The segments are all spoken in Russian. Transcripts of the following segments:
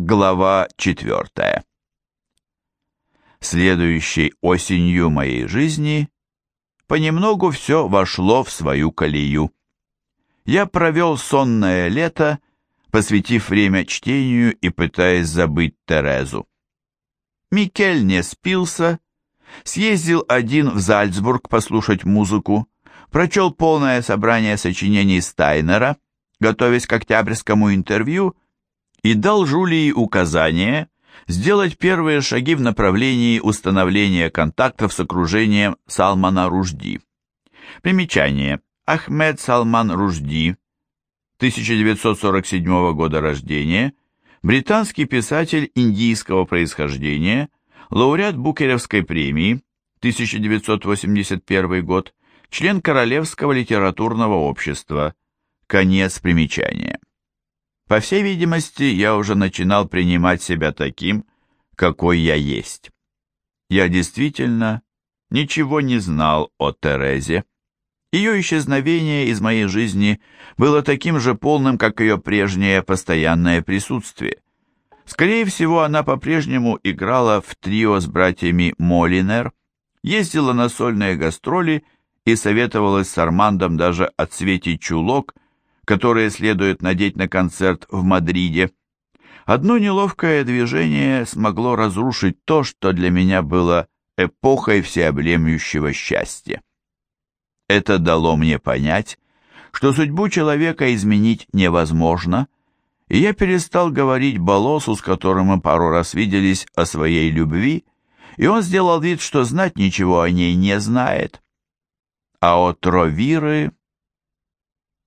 Глава четвертая. Следующей осенью моей жизни понемногу все вошло в свою колею. Я провел сонное лето, посвятив время чтению и пытаясь забыть Терезу. Микель не спился, съездил один в Зальцбург послушать музыку, прочел полное собрание сочинений Стайнера, готовясь к октябрьскому интервью, и дал Жулии указание сделать первые шаги в направлении установления контактов с окружением Салмана Ружди. Примечание. Ахмед Салман Ружди, 1947 года рождения, британский писатель индийского происхождения, лауреат Букеревской премии, 1981 год, член Королевского литературного общества. Конец примечания. По всей видимости, я уже начинал принимать себя таким, какой я есть. Я действительно ничего не знал о Терезе. Ее исчезновение из моей жизни было таким же полным, как ее прежнее постоянное присутствие. Скорее всего, она по-прежнему играла в трио с братьями Молинер, ездила на сольные гастроли и советовалась с Армандом даже о цвете чулок, которые следует надеть на концерт в Мадриде. Одно неловкое движение смогло разрушить то, что для меня было эпохой всеобъемлющего счастья. Это дало мне понять, что судьбу человека изменить невозможно, и я перестал говорить Болосу, с которым мы пару раз виделись, о своей любви, и он сделал вид, что знать ничего о ней не знает. А от Ровиры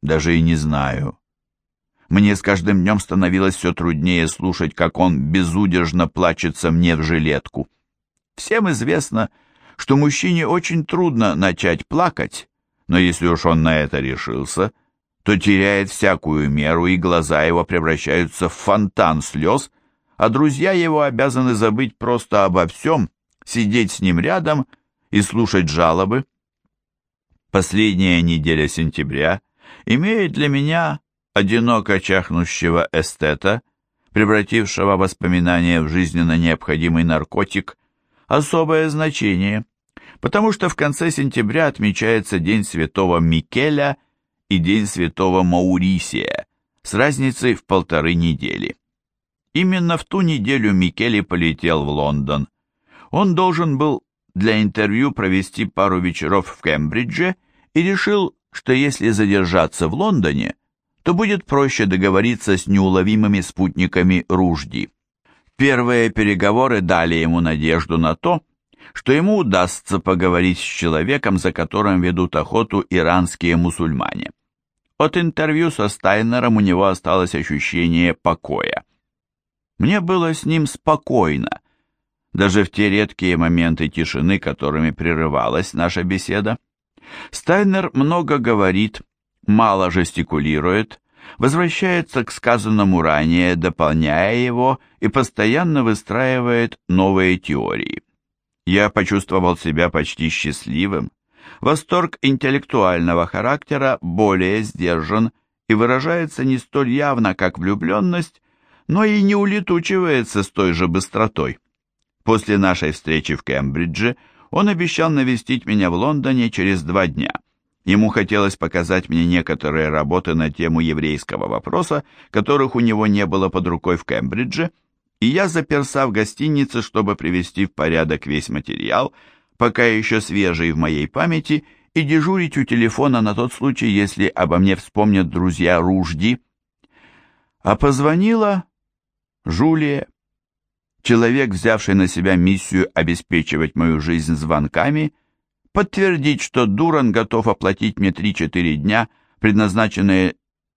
даже и не знаю. Мне с каждым днем становилось все труднее слушать, как он безудержно плачется мне в жилетку. Всем известно, что мужчине очень трудно начать плакать, но если уж он на это решился, то теряет всякую меру, и глаза его превращаются в фонтан слез, а друзья его обязаны забыть просто обо всем, сидеть с ним рядом и слушать жалобы. Последняя неделя сентября имеет для меня, одиноко чахнущего эстета, превратившего воспоминания в жизненно необходимый наркотик, особое значение потому что в конце сентября отмечается День Святого Микеля и День Святого Маурисия с разницей в полторы недели. Именно в ту неделю Микеле полетел в Лондон. Он должен был для интервью провести пару вечеров в Кембридже и решил, что если задержаться в Лондоне, то будет проще договориться с неуловимыми спутниками Ружди. Первые переговоры дали ему надежду на то, что ему удастся поговорить с человеком, за которым ведут охоту иранские мусульмане. От интервью со Стайнером у него осталось ощущение покоя. Мне было с ним спокойно, даже в те редкие моменты тишины, которыми прерывалась наша беседа. Стайнер много говорит, мало жестикулирует, возвращается к сказанному ранее, дополняя его и постоянно выстраивает новые теории. Я почувствовал себя почти счастливым. Восторг интеллектуального характера более сдержан и выражается не столь явно, как влюбленность, но и не улетучивается с той же быстротой. После нашей встречи в Кембридже он обещал навестить меня в Лондоне через два дня. Ему хотелось показать мне некоторые работы на тему еврейского вопроса, которых у него не было под рукой в Кембридже, и я заперся в гостинице, чтобы привести в порядок весь материал, пока еще свежий в моей памяти, и дежурить у телефона на тот случай, если обо мне вспомнят друзья Ружди. А позвонила Жулия, человек, взявший на себя миссию обеспечивать мою жизнь звонками, подтвердить, что Дуран готов оплатить мне 3-4 дня, предназначенные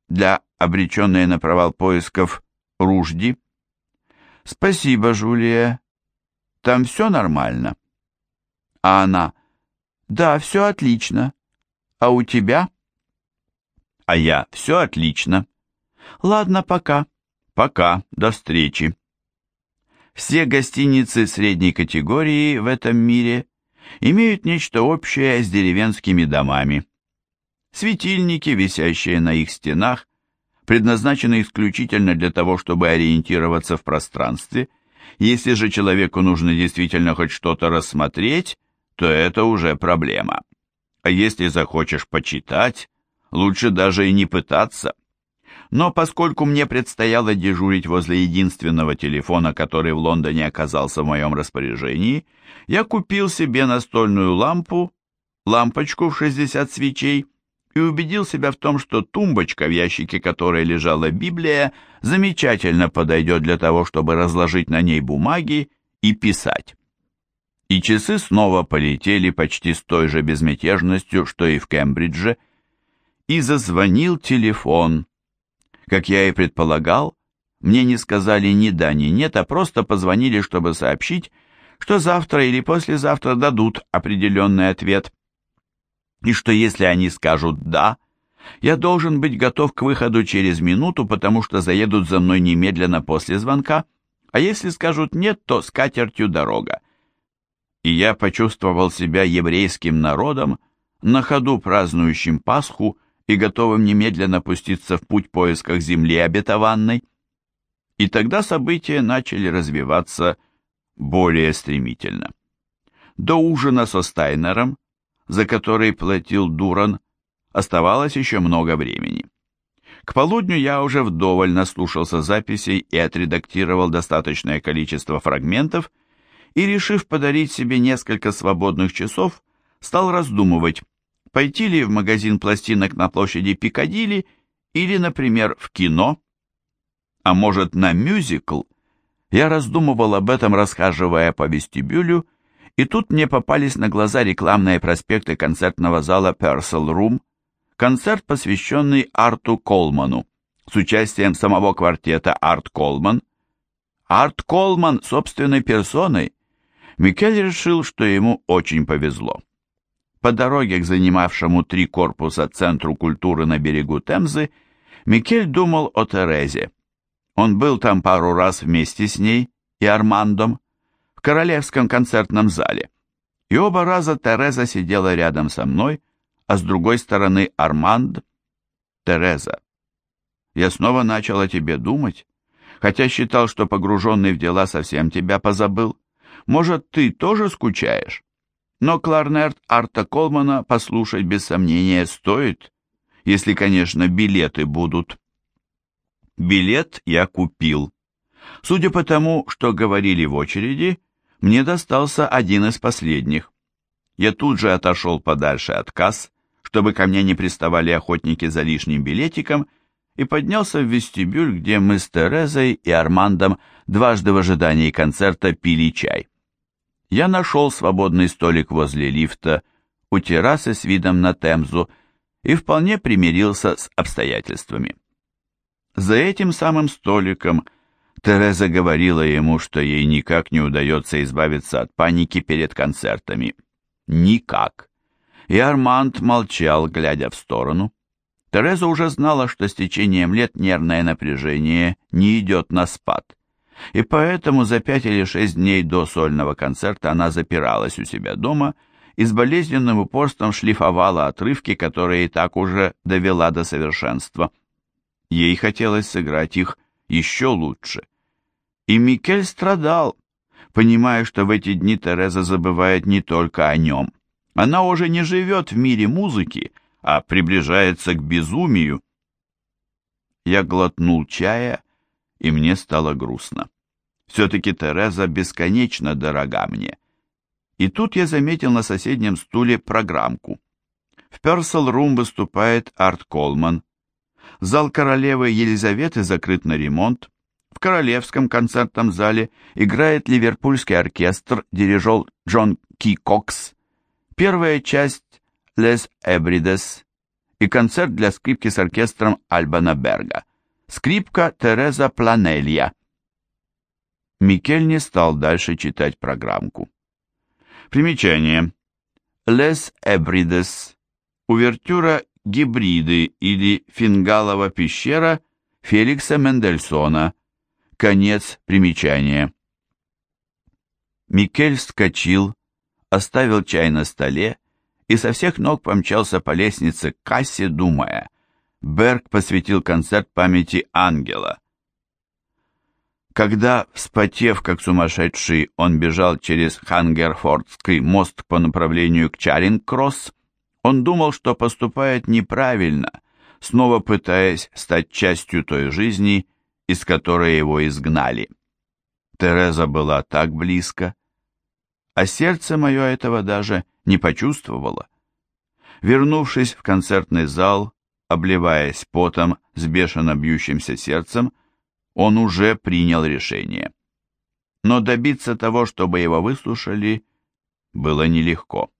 для обреченные на провал поисков Ружди. «Спасибо, Жулия. Там все нормально?» А она, «Да, все отлично. А у тебя?» А я, «Все отлично. Ладно, пока. Пока, до встречи». Все гостиницы средней категории в этом мире имеют нечто общее с деревенскими домами. Светильники, висящие на их стенах, предназначены исключительно для того, чтобы ориентироваться в пространстве. Если же человеку нужно действительно хоть что-то рассмотреть, то это уже проблема. А если захочешь почитать, лучше даже и не пытаться. Но поскольку мне предстояло дежурить возле единственного телефона, который в Лондоне оказался в моем распоряжении, я купил себе настольную лампу, лампочку в 60 свечей и убедил себя в том, что тумбочка, в ящике которой лежала Библия, замечательно подойдет для того, чтобы разложить на ней бумаги и писать. И часы снова полетели почти с той же безмятежностью, что и в Кембридже, и зазвонил телефон. Как я и предполагал, мне не сказали ни да, ни нет, а просто позвонили, чтобы сообщить, что завтра или послезавтра дадут определенный ответ – и что если они скажут «да», я должен быть готов к выходу через минуту, потому что заедут за мной немедленно после звонка, а если скажут «нет», то с катертью дорога. И я почувствовал себя еврейским народом, на ходу празднующим Пасху и готовым немедленно пуститься в путь поисках земли обетованной. И тогда события начали развиваться более стремительно. До ужина со Стайнером за который платил Дуран, оставалось еще много времени. К полудню я уже вдоволь наслушался записей и отредактировал достаточное количество фрагментов, и, решив подарить себе несколько свободных часов, стал раздумывать, пойти ли в магазин пластинок на площади Пикадилли или, например, в кино, а может, на мюзикл. Я раздумывал об этом, расхаживая по вестибюлю, и тут мне попались на глаза рекламные проспекты концертного зала Purcell Room, концерт, посвященный Арту Колману, с участием самого квартета Арт Колман. Арт Колман собственной персоной. Микель решил, что ему очень повезло. По дороге к занимавшему три корпуса Центру культуры на берегу Темзы, Микель думал о Терезе. Он был там пару раз вместе с ней и Армандом, Королевском концертном зале. И оба раза Тереза сидела рядом со мной, а с другой стороны Арманд. Тереза, я снова начал о тебе думать, хотя считал, что погруженный в дела совсем тебя позабыл. Может, ты тоже скучаешь? Но кларнерт Арта Колмана послушать без сомнения стоит, если, конечно, билеты будут. Билет я купил. Судя по тому, что говорили в очереди, мне достался один из последних. Я тут же отошел подальше от касс, чтобы ко мне не приставали охотники за лишним билетиком, и поднялся в вестибюль, где мы с Терезой и Армандом дважды в ожидании концерта пили чай. Я нашел свободный столик возле лифта, у террасы с видом на Темзу, и вполне примирился с обстоятельствами. За этим самым столиком Тереза говорила ему, что ей никак не удается избавиться от паники перед концертами. Никак. И Арманд молчал, глядя в сторону. Тереза уже знала, что с течением лет нервное напряжение не идет на спад. И поэтому за пять или шесть дней до сольного концерта она запиралась у себя дома и с болезненным упорством шлифовала отрывки, которые и так уже довела до совершенства. Ей хотелось сыграть их еще лучше. И Микель страдал, понимая, что в эти дни Тереза забывает не только о нем. Она уже не живет в мире музыки, а приближается к безумию. Я глотнул чая, и мне стало грустно. Все-таки Тереза бесконечно дорога мне. И тут я заметил на соседнем стуле программку. В Персел Рум выступает Арт Колман. Зал королевы Елизаветы закрыт на ремонт. В Королевском концертном зале играет ливерпульский оркестр, дирижер Джон Ки Кокс. Первая часть «Les Эбридес» и концерт для скрипки с оркестром Альбана Берга. Скрипка Тереза Планелья. Микель не стал дальше читать программку. Примечание. «Les Эбридес» Увертюра «Гибриды» или «Фингалова пещера» Феликса Мендельсона – Конец примечания. Микель вскочил, оставил чай на столе и со всех ног помчался по лестнице к кассе, думая, Берг посвятил концерт памяти ангела. Когда, вспотев как сумасшедший, он бежал через Хангерфордский мост по направлению к Чаринг-Кросс, он думал, что поступает неправильно, снова пытаясь стать частью той жизни, из которой его изгнали. Тереза была так близко, а сердце мое этого даже не почувствовало. Вернувшись в концертный зал, обливаясь потом с бешено бьющимся сердцем, он уже принял решение. Но добиться того, чтобы его выслушали, было нелегко.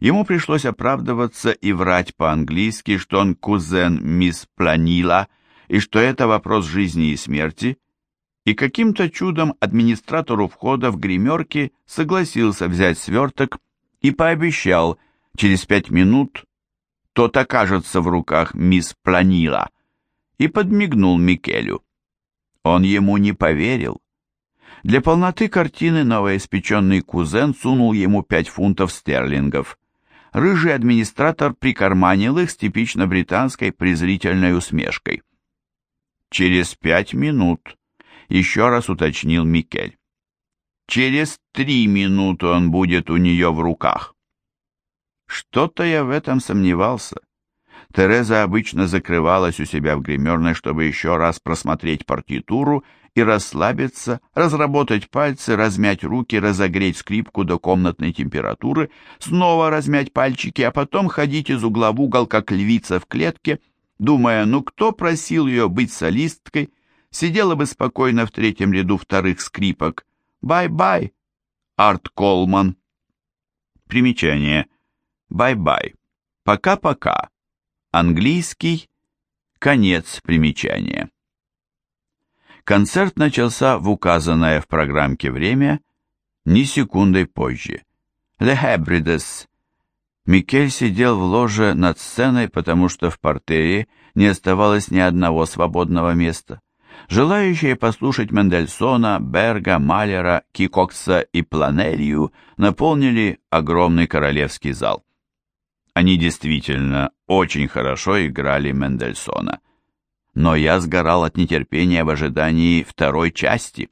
Ему пришлось оправдываться и врать по-английски, что он кузен мисс Планила, и что это вопрос жизни и смерти, и каким-то чудом администратору входа в гримерке согласился взять сверток и пообещал через пять минут тот окажется в руках мисс Планила, и подмигнул Микелю. Он ему не поверил. Для полноты картины новоиспеченный кузен сунул ему пять фунтов стерлингов. Рыжий администратор прикарманил их с типично британской презрительной усмешкой. «Через пять минут», — еще раз уточнил Микель. «Через три минуты он будет у нее в руках». Что-то я в этом сомневался. Тереза обычно закрывалась у себя в гримерной, чтобы еще раз просмотреть партитуру и расслабиться, разработать пальцы, размять руки, разогреть скрипку до комнатной температуры, снова размять пальчики, а потом ходить из угла в угол, как львица в клетке, думая, ну кто просил ее быть солисткой, сидела бы спокойно в третьем ряду вторых скрипок. Bye-bye, Арт Колман. Примечание. Bye-bye. Пока-пока. Английский. Конец примечания. Концерт начался в указанное в программке время, ни секундой позже. The Hebrides. Микель сидел в ложе над сценой, потому что в партере не оставалось ни одного свободного места. Желающие послушать Мендельсона, Берга, Малера, Кикокса и Планелью наполнили огромный королевский зал. Они действительно очень хорошо играли Мендельсона. Но я сгорал от нетерпения в ожидании второй части.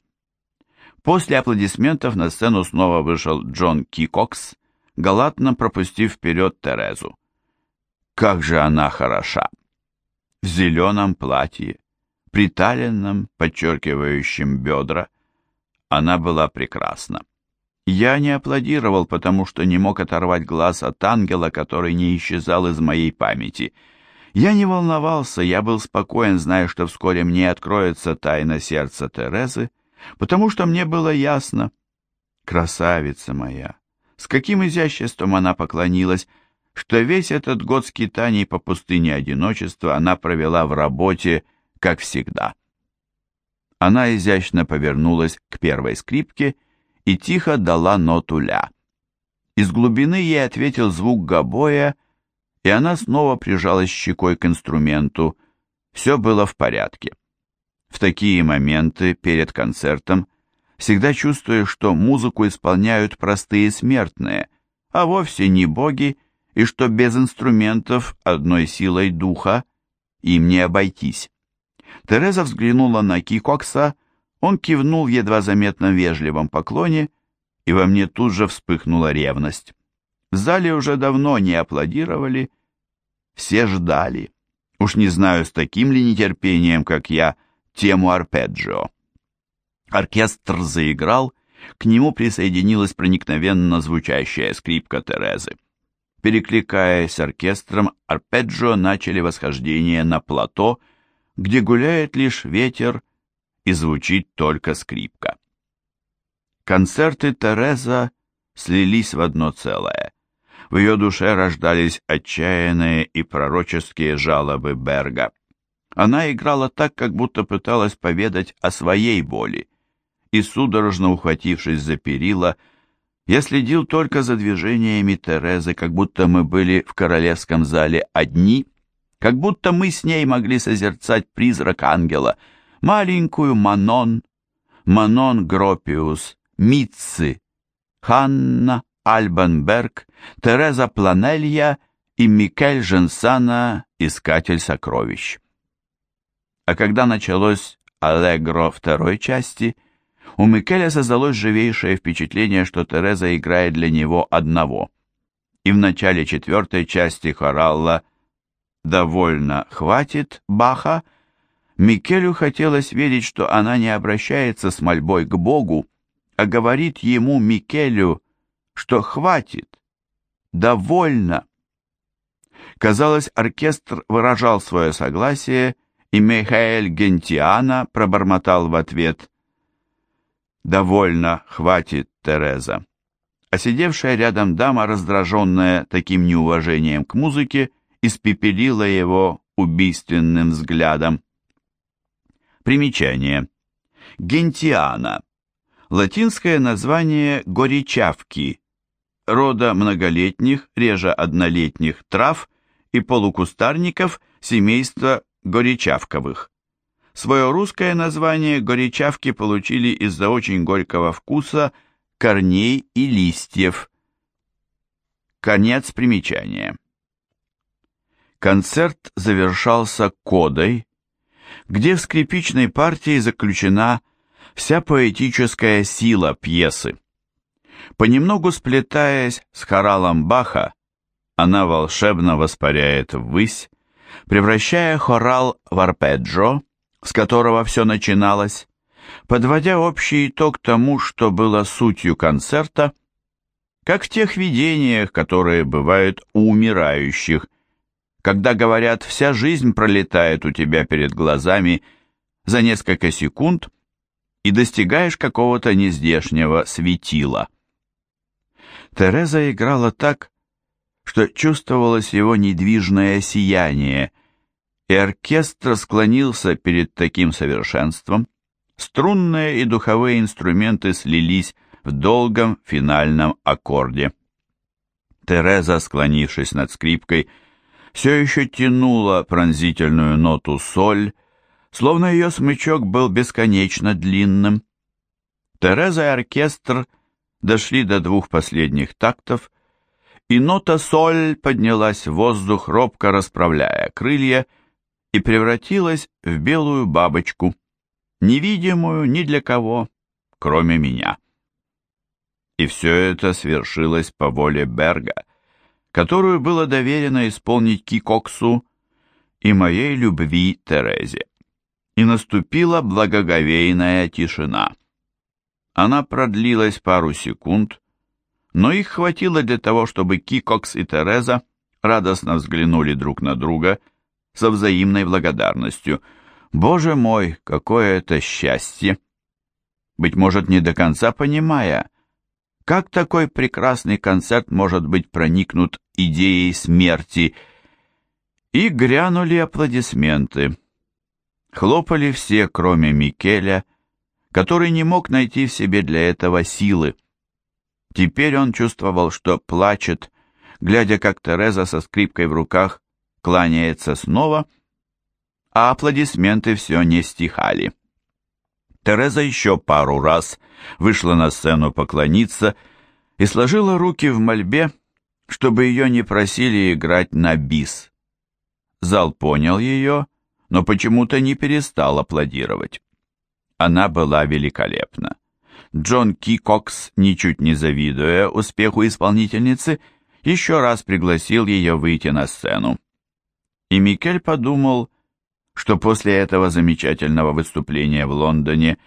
После аплодисментов на сцену снова вышел Джон Кикокс, галатно пропустив вперед Терезу. Как же она хороша! В зеленом платье, приталенном, подчеркивающем бедра, она была прекрасна. Я не аплодировал, потому что не мог оторвать глаз от ангела, который не исчезал из моей памяти. Я не волновался, я был спокоен, зная, что вскоре мне откроется тайна сердца Терезы, потому что мне было ясно. Красавица моя! С каким изяществом она поклонилась, что весь этот год скитаний по пустыне одиночества она провела в работе, как всегда. Она изящно повернулась к первой скрипке и тихо дала ноту ля. Из глубины ей ответил звук гобоя, и она снова прижалась щекой к инструменту. Все было в порядке. В такие моменты перед концертом всегда чувствуешь, что музыку исполняют простые смертные, а вовсе не боги, и что без инструментов одной силой духа им не обойтись. Тереза взглянула на Кикокса, он кивнул едва заметном вежливом поклоне, и во мне тут же вспыхнула ревность. В зале уже давно не аплодировали, все ждали. Уж не знаю, с таким ли нетерпением, как я, тему арпеджио. Оркестр заиграл, к нему присоединилась проникновенно звучащая скрипка Терезы. Перекликаясь с оркестром, арпеджио начали восхождение на плато, где гуляет лишь ветер и звучит только скрипка. Концерты Тереза слились в одно целое. В ее душе рождались отчаянные и пророческие жалобы Берга. Она играла так, как будто пыталась поведать о своей боли, и, судорожно ухватившись за перила, я следил только за движениями Терезы, как будто мы были в королевском зале одни, как будто мы с ней могли созерцать призрак ангела — маленькую Манон, Манон Гропиус, Митцы, Ханна Альбенберг, Тереза Планелья и Микель Женсана искатель сокровищ. А когда началось «Аллегро» второй части, у Микеля создалось живейшее впечатление, что Тереза играет для него одного. И в начале четвертой части хоралла «Довольно хватит Баха» Микелю хотелось верить, что она не обращается с мольбой к Богу, а говорит ему, Микелю, что хватит, довольно. Казалось, оркестр выражал свое согласие, и Михаэль Гентиана пробормотал в ответ «Довольно, хватит, Тереза». А сидевшая рядом дама, раздраженная таким неуважением к музыке, испепелила его убийственным взглядом. Примечание. Гентиана. Латинское название горячавки, рода многолетних, реже однолетних трав и полукустарников семейства горячавковых. Свое русское название горячавки получили из-за очень горького вкуса корней и листьев. Конец примечания. Концерт завершался кодой, где в скрипичной партии заключена вся поэтическая сила пьесы. Понемногу сплетаясь с хоралом Баха, она волшебно воспаряет ввысь, превращая хорал в арпеджио, с которого все начиналось, подводя общий итог тому, что было сутью концерта, как в тех видениях, которые бывают у умирающих, когда, говорят, вся жизнь пролетает у тебя перед глазами за несколько секунд и достигаешь какого-то нездешнего светила. Тереза играла так, что чувствовалось его недвижное сияние, и оркестр склонился перед таким совершенством, струнные и духовые инструменты слились в долгом финальном аккорде. Тереза, склонившись над скрипкой, все еще тянула пронзительную ноту соль, словно ее смычок был бесконечно длинным. Тереза и оркестр дошли до двух последних тактов, и нота соль поднялась в воздух, робко расправляя крылья, и превратилась в белую бабочку, невидимую ни для кого, кроме меня. И все это свершилось по воле Берга, которую было доверено исполнить Кикоксу и моей любви Терезе. И наступила благоговейная тишина. Она продлилась пару секунд, но их хватило для того, чтобы Кикокс и Тереза радостно взглянули друг на друга со взаимной благодарностью. Боже мой, какое это счастье! Быть может, не до конца понимая, как такой прекрасный концерт может быть проникнут идеей смерти. И грянули аплодисменты. Хлопали все, кроме Микеля, который не мог найти в себе для этого силы. Теперь он чувствовал, что плачет, глядя, как Тереза со скрипкой в руках кланяется снова, а аплодисменты все не стихали. Тереза еще пару раз вышла на сцену поклониться и сложила руки в мольбе, чтобы ее не просили играть на бис. Зал понял ее, но почему-то не перестал аплодировать. Она была великолепна. Джон Кикокс, ничуть не завидуя успеху исполнительницы, еще раз пригласил ее выйти на сцену. И Микель подумал, что после этого замечательного выступления в Лондоне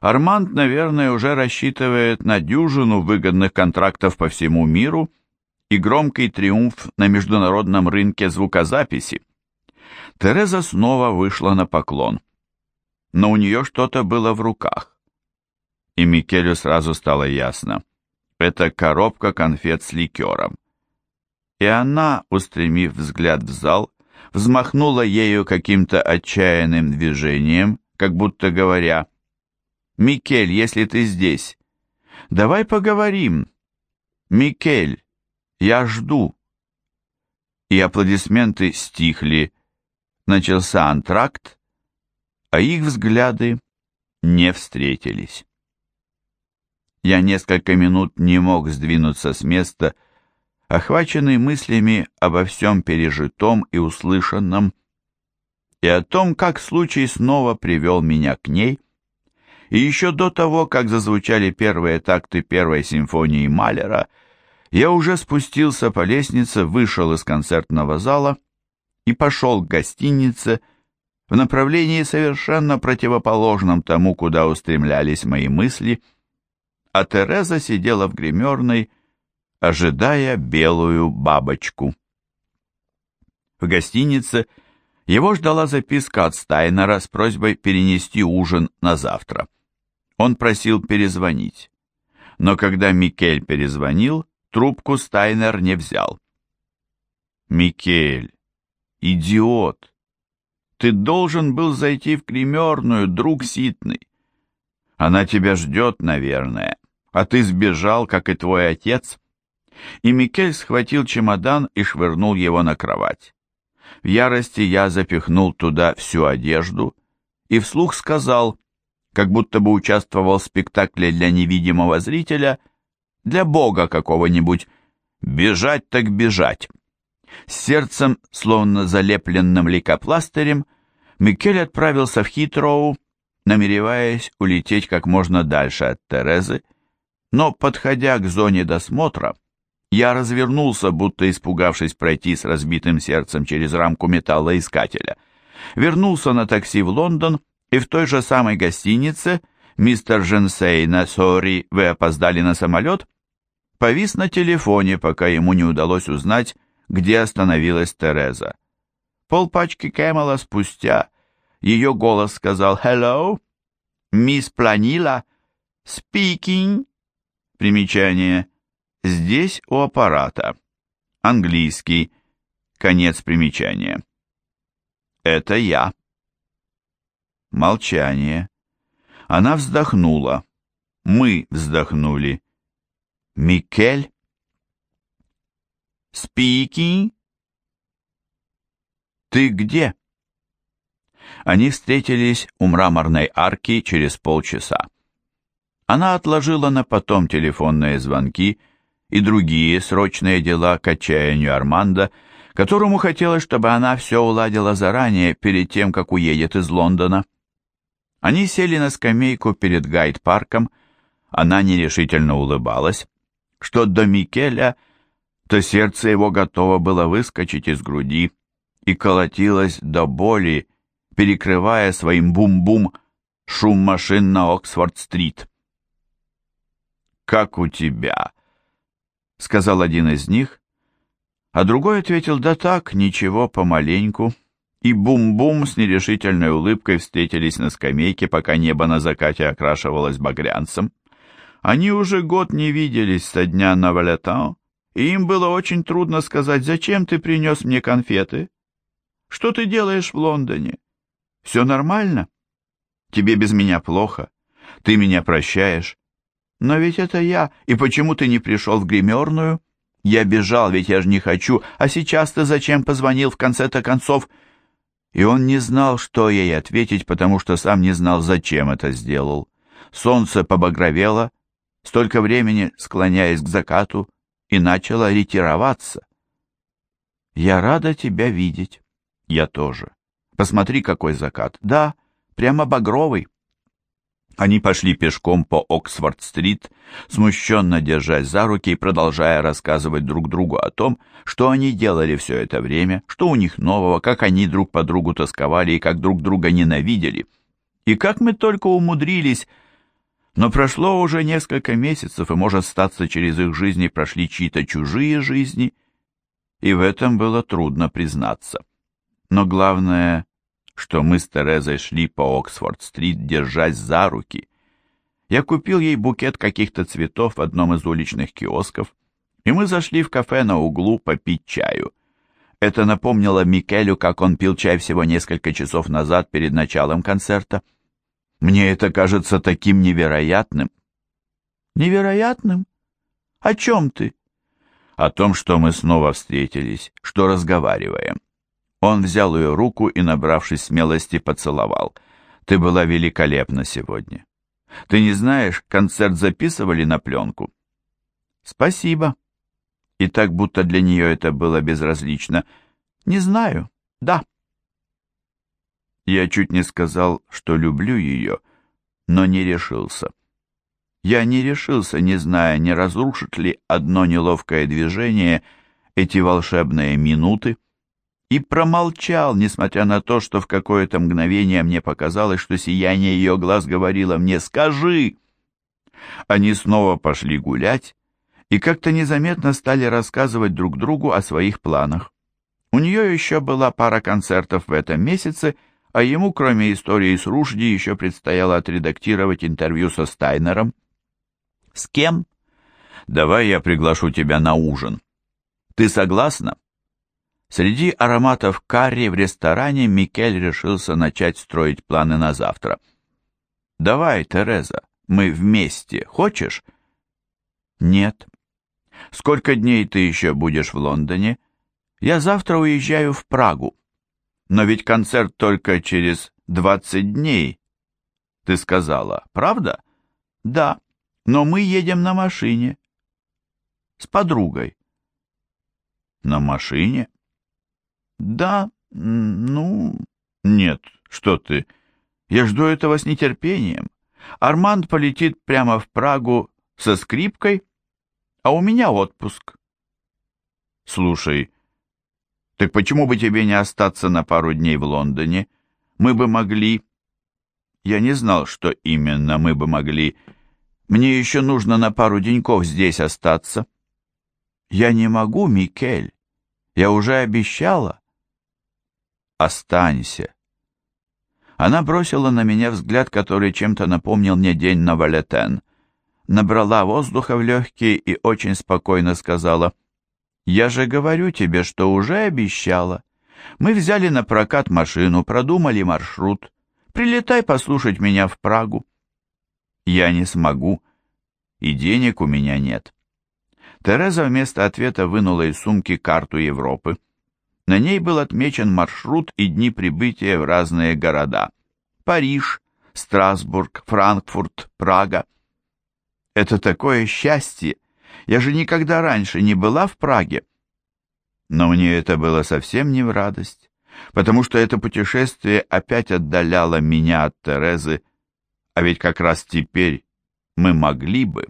Арманд, наверное, уже рассчитывает на дюжину выгодных контрактов по всему миру и громкий триумф на международном рынке звукозаписи. Тереза снова вышла на поклон. Но у нее что-то было в руках и Микелю сразу стало ясно. Это коробка конфет с ликером. И она, устремив взгляд в зал, взмахнула ею каким-то отчаянным движением, как будто говоря, «Микель, если ты здесь, давай поговорим. Микель, я жду». И аплодисменты стихли, начался антракт, а их взгляды не встретились. Я несколько минут не мог сдвинуться с места, охваченный мыслями обо всем пережитом и услышанном, и о том, как случай снова привел меня к ней, и еще до того, как зазвучали первые такты первой симфонии Малера, я уже спустился по лестнице, вышел из концертного зала и пошел к гостинице в направлении совершенно противоположном тому, куда устремлялись мои мысли, а Тереза сидела в гримерной, ожидая белую бабочку. В гостинице его ждала записка от Стайнера с просьбой перенести ужин на завтра. Он просил перезвонить. Но когда Микель перезвонил, трубку Стайнер не взял. «Микель, идиот! Ты должен был зайти в гримерную, друг Ситный. Она тебя ждет, наверное, а ты сбежал, как и твой отец». И Микель схватил чемодан и швырнул его на кровать. В ярости я запихнул туда всю одежду и вслух сказал, как будто бы участвовал в спектакле для невидимого зрителя, для бога какого-нибудь, «Бежать так бежать!» С сердцем, словно залепленным лейкопластырем, Микель отправился в Хитроу, намереваясь улететь как можно дальше от Терезы, но, подходя к зоне досмотра, я развернулся, будто испугавшись пройти с разбитым сердцем через рамку металлоискателя. Вернулся на такси в Лондон и в той же самой гостинице мистер Женсейна, сори, вы опоздали на самолет, повис на телефоне, пока ему не удалось узнать, где остановилась Тереза. Полпачки Кэмела спустя ее голос сказал «Hello, мисс Планила, speaking». Примечание Здесь у аппарата. Английский. Конец примечания. Это я. Молчание. Она вздохнула. Мы вздохнули. Микель? Спики? Ты где? Они встретились у мраморной арки через полчаса. Она отложила на потом телефонные звонки и другие срочные дела к отчаянию Армандо, которому хотелось, чтобы она все уладила заранее, перед тем, как уедет из Лондона. Они сели на скамейку перед гайд-парком, она нерешительно улыбалась, что до Микеля, то сердце его готово было выскочить из груди и колотилось до боли, перекрывая своим бум-бум шум машин на Оксфорд-стрит. «Как у тебя?» — сказал один из них, а другой ответил, да так, ничего, помаленьку, и бум-бум с нерешительной улыбкой встретились на скамейке, пока небо на закате окрашивалось багрянцем. Они уже год не виделись со дня на Валетан, и им было очень трудно сказать, зачем ты принес мне конфеты? Что ты делаешь в Лондоне? Все нормально? Тебе без меня плохо? Ты меня прощаешь? Но ведь это я, и почему ты не пришел в гримерную? Я бежал, ведь я же не хочу, а сейчас ты зачем позвонил в конце-то концов?» И он не знал, что ей ответить, потому что сам не знал, зачем это сделал. Солнце побагровело, столько времени склоняясь к закату, и начало ретироваться. «Я рада тебя видеть». «Я тоже. Посмотри, какой закат. Да, прямо багровый». Они пошли пешком по Оксфорд-стрит, смущенно держась за руки и продолжая рассказывать друг другу о том, что они делали все это время, что у них нового, как они друг по другу тосковали и как друг друга ненавидели. И как мы только умудрились... Но прошло уже несколько месяцев, и, может, статься через их жизни прошли чьи-то чужие жизни, и в этом было трудно признаться. Но главное, что мы с Терезой шли по Оксфорд-стрит, держась за руки. Я купил ей букет каких-то цветов в одном из уличных киосков, и мы зашли в кафе на углу попить чаю. Это напомнило Микелю, как он пил чай всего несколько часов назад перед началом концерта. Мне это кажется таким невероятным. Невероятным? О чем ты? О том, что мы снова встретились, что разговариваем. Он взял ее руку и, набравшись смелости, поцеловал. «Ты была великолепна сегодня. Ты не знаешь, концерт записывали на пленку?» «Спасибо». И так, будто для нее это было безразлично. «Не знаю. Да». Я чуть не сказал, что люблю ее, но не решился. Я не решился, не зная, не разрушит ли одно неловкое движение эти волшебные минуты, и промолчал, несмотря на то, что в какое-то мгновение мне показалось, что сияние ее глаз говорило мне «Скажи!». Они снова пошли гулять и как-то незаметно стали рассказывать друг другу о своих планах. У нее еще была пара концертов в этом месяце, а ему, кроме истории с Ружди, еще предстояло отредактировать интервью со Стайнером. «С кем?» «Давай я приглашу тебя на ужин. Ты согласна?» Среди ароматов карри в ресторане Микель решился начать строить планы на завтра. «Давай, Тереза, мы вместе. Хочешь?» «Нет». «Сколько дней ты еще будешь в Лондоне?» «Я завтра уезжаю в Прагу». «Но ведь концерт только через двадцать дней», — ты сказала, правда?» «Да, но мы едем на машине». «С подругой». «На машине?» Да, ну... Нет, что ты. Я жду этого с нетерпением. Арманд полетит прямо в Прагу со скрипкой, а у меня отпуск. Слушай, так почему бы тебе не остаться на пару дней в Лондоне? Мы бы могли... Я не знал, что именно мы бы могли. Мне еще нужно на пару деньков здесь остаться. Я не могу, Микель. Я уже обещала останься. Она бросила на меня взгляд, который чем-то напомнил мне день на Валетен. Набрала воздуха в легкие и очень спокойно сказала, «Я же говорю тебе, что уже обещала. Мы взяли на прокат машину, продумали маршрут. Прилетай послушать меня в Прагу». «Я не смогу, и денег у меня нет». Тереза вместо ответа вынула из сумки карту Европы. На ней был отмечен маршрут и дни прибытия в разные города. Париж, Страсбург, Франкфурт, Прага. Это такое счастье! Я же никогда раньше не была в Праге. Но мне это было совсем не в радость, потому что это путешествие опять отдаляло меня от Терезы, а ведь как раз теперь мы могли бы.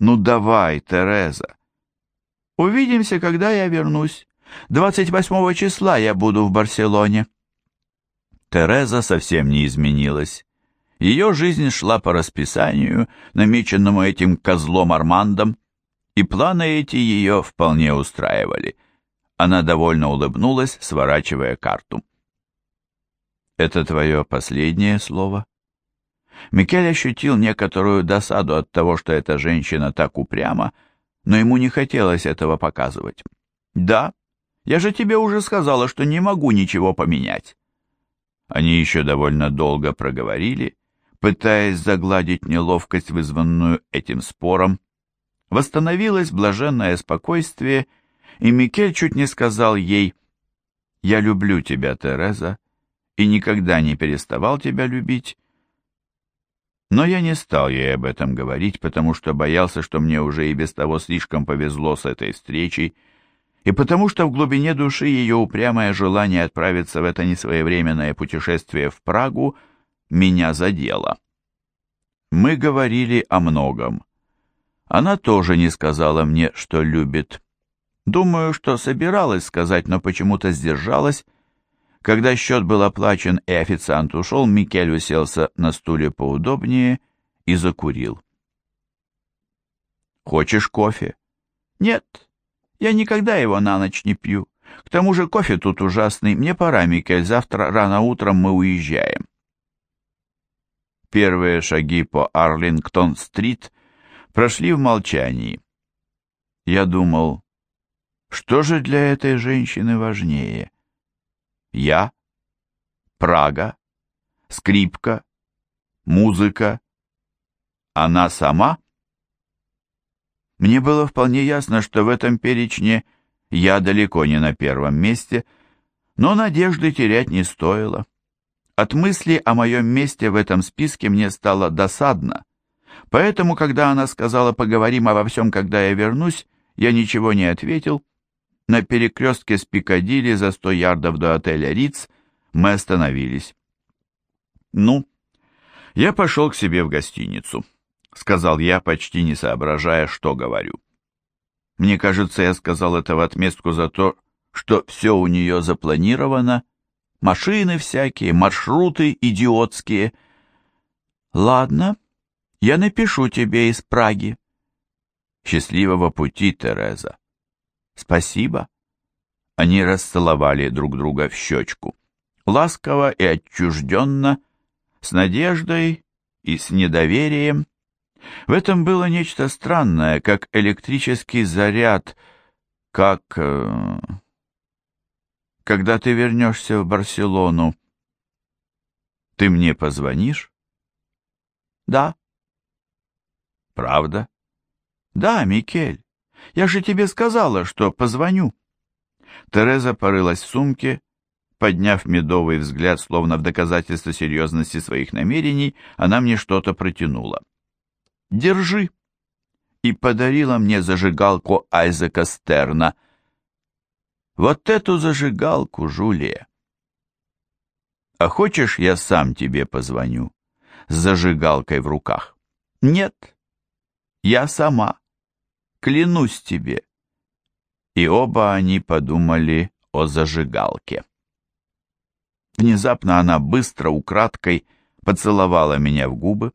Ну давай, Тереза. Увидимся, когда я вернусь. 28 числа я буду в Барселоне». Тереза совсем не изменилась. Ее жизнь шла по расписанию, намеченному этим козлом Армандом, и планы эти ее вполне устраивали. Она довольно улыбнулась, сворачивая карту. «Это твое последнее слово?» Микель ощутил некоторую досаду от того, что эта женщина так упряма, но ему не хотелось этого показывать. «Да, я же тебе уже сказала, что не могу ничего поменять. Они еще довольно долго проговорили, пытаясь загладить неловкость, вызванную этим спором. Восстановилось блаженное спокойствие, и Микель чуть не сказал ей «Я люблю тебя, Тереза, и никогда не переставал тебя любить». Но я не стал ей об этом говорить, потому что боялся, что мне уже и без того слишком повезло с этой встречей, и потому что в глубине души ее упрямое желание отправиться в это несвоевременное путешествие в Прагу меня задело. Мы говорили о многом. Она тоже не сказала мне, что любит. Думаю, что собиралась сказать, но почему-то сдержалась. Когда счет был оплачен и официант ушел, Микель уселся на стуле поудобнее и закурил. «Хочешь кофе?» «Нет», я никогда его на ночь не пью. К тому же кофе тут ужасный. Мне пора, Микель, завтра рано утром мы уезжаем. Первые шаги по Арлингтон-стрит прошли в молчании. Я думал, что же для этой женщины важнее? Я? Прага? Скрипка? Музыка? Она сама? Мне было вполне ясно, что в этом перечне я далеко не на первом месте, но надежды терять не стоило. От мысли о моем месте в этом списке мне стало досадно, поэтому, когда она сказала «поговорим обо всем, когда я вернусь», я ничего не ответил. На перекрестке с Пикадилли за сто ярдов до отеля Риц мы остановились. «Ну, я пошел к себе в гостиницу», — сказал я, почти не соображая, что говорю. Мне кажется, я сказал это в отместку за то, что все у нее запланировано, машины всякие, маршруты идиотские. Ладно, я напишу тебе из Праги. Счастливого пути, Тереза. Спасибо. Они расцеловали друг друга в щечку. Ласково и отчужденно, с надеждой и с недоверием. В этом было нечто странное, как электрический заряд, как... Когда ты вернешься в Барселону, ты мне позвонишь? Да. Правда? Да, Микель. Я же тебе сказала, что позвоню. Тереза порылась в сумке, подняв медовый взгляд, словно в доказательство серьезности своих намерений, она мне что-то протянула. «Держи!» и подарила мне зажигалку Айзека Стерна — вот эту зажигалку, Жулия. А хочешь, я сам тебе позвоню? С зажигалкой в руках. Нет, я сама. Клянусь тебе. И оба они подумали о зажигалке. Внезапно она быстро, украдкой, поцеловала меня в губы.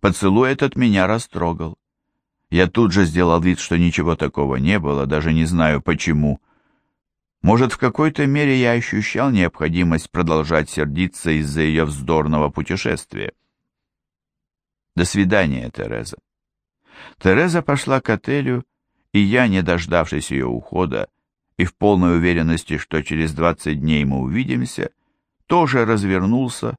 Поцелуй этот меня растрогал. Я тут же сделал вид, что ничего такого не было, даже не знаю почему. Может, в какой-то мере я ощущал необходимость продолжать сердиться из-за ее вздорного путешествия. До свидания, Тереза. Тереза пошла к отелю, и я, не дождавшись ее ухода, и в полной уверенности, что через 20 дней мы увидимся, тоже развернулся,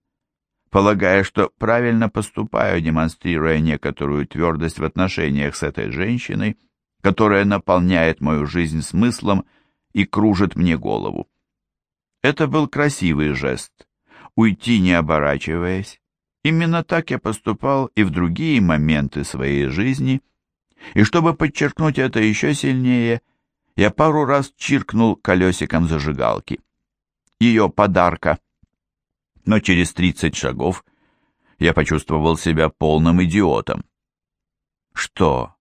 полагая, что правильно поступаю, демонстрируя некоторую твердость в отношениях с этой женщиной, которая наполняет мою жизнь смыслом и кружит мне голову. Это был красивый жест. Уйти не оборачиваясь. Именно так я поступал и в другие моменты своей жизни. И чтобы подчеркнуть это еще сильнее, я пару раз чиркнул колесиком зажигалки. Ее подарка. Но через тридцать шагов я почувствовал себя полным идиотом. Что?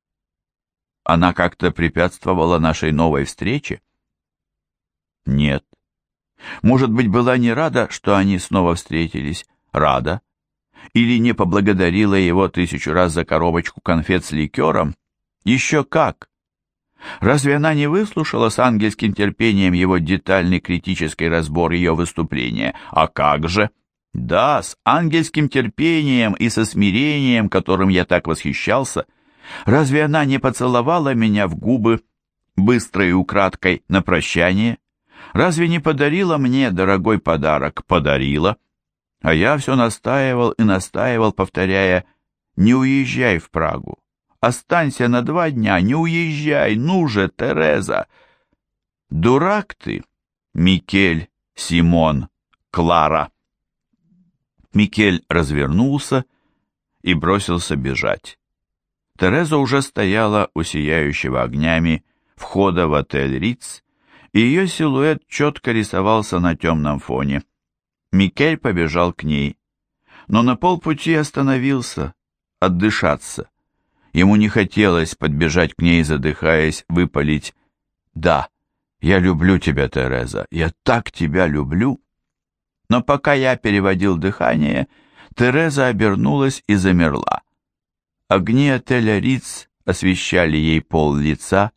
Она как-то препятствовала нашей новой встрече? Нет. Может быть, была не рада, что они снова встретились? Рада. Или не поблагодарила его тысячу раз за коробочку конфет с ликером? Еще как! Разве она не выслушала с ангельским терпением его детальный критический разбор ее выступления? А как же? Да, с ангельским терпением и со смирением, которым я так восхищался. Разве она не поцеловала меня в губы, быстро и украдкой, на прощание? Разве не подарила мне дорогой подарок? Подарила. А я все настаивал и настаивал, повторяя, не уезжай в Прагу. Останься на два дня, не уезжай, ну же, Тереза. Дурак ты, Микель, Симон, Клара. Микель развернулся и бросился бежать. Тереза уже стояла у сияющего огнями входа в отель Риц ее силуэт четко рисовался на темном фоне. Микель побежал к ней, но на полпути остановился, отдышаться. Ему не хотелось подбежать к ней, задыхаясь, выпалить «Да, я люблю тебя, Тереза, я так тебя люблю». Но пока я переводил дыхание, Тереза обернулась и замерла. Огни отеля Риц освещали ей пол лица,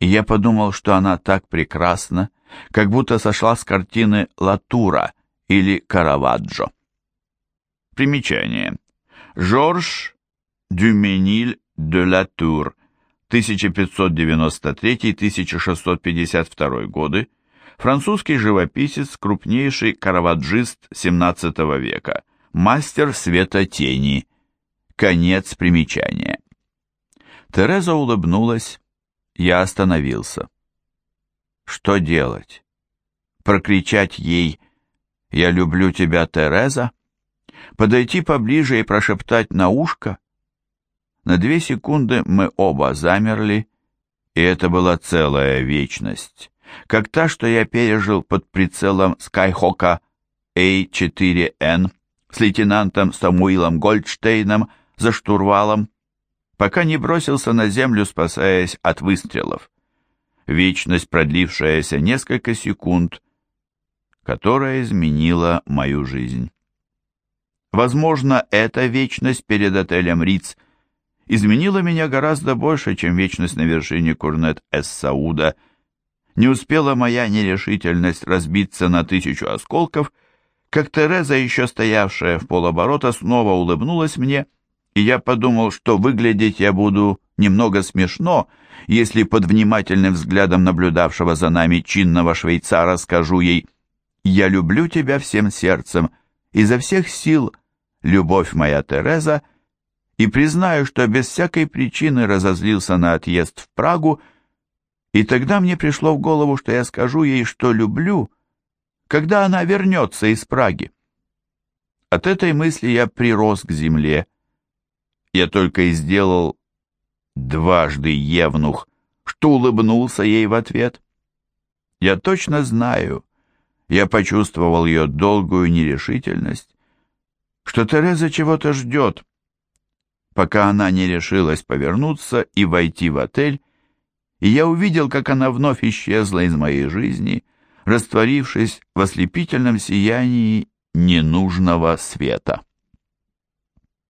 и я подумал, что она так прекрасна, как будто сошла с картины Латура или Караваджо. Примечание. Жорж Дюмениль де Латур, 1593-1652 годы, французский живописец, крупнейший караваджист XVII века, мастер света тени. Конец примечания. Тереза улыбнулась, я остановился. Что делать? Прокричать ей «Я люблю тебя, Тереза»? Подойти поближе и прошептать на ушко? На две секунды мы оба замерли, И это была целая вечность, как та, что я пережил под прицелом Скайхока A4N с лейтенантом Самуилом Гольдштейном за штурвалом, пока не бросился на землю, спасаясь от выстрелов. Вечность, продлившаяся несколько секунд, которая изменила мою жизнь. Возможно, эта вечность перед отелем Риц изменила меня гораздо больше, чем вечность на вершине Курнет-эс-Сауда. Не успела моя нерешительность разбиться на тысячу осколков, как Тереза, еще стоявшая в полоборота, снова улыбнулась мне, и я подумал, что выглядеть я буду немного смешно, если под внимательным взглядом наблюдавшего за нами чинного швейцара скажу ей «Я люблю тебя всем сердцем, изо всех сил, любовь моя Тереза», и признаю, что без всякой причины разозлился на отъезд в Прагу, и тогда мне пришло в голову, что я скажу ей, что люблю, когда она вернется из Праги. От этой мысли я прирос к земле. Я только и сделал дважды евнух, что улыбнулся ей в ответ. Я точно знаю, я почувствовал ее долгую нерешительность, что Тереза чего-то ждет, пока она не решилась повернуться и войти в отель, и я увидел, как она вновь исчезла из моей жизни, растворившись в ослепительном сиянии ненужного света.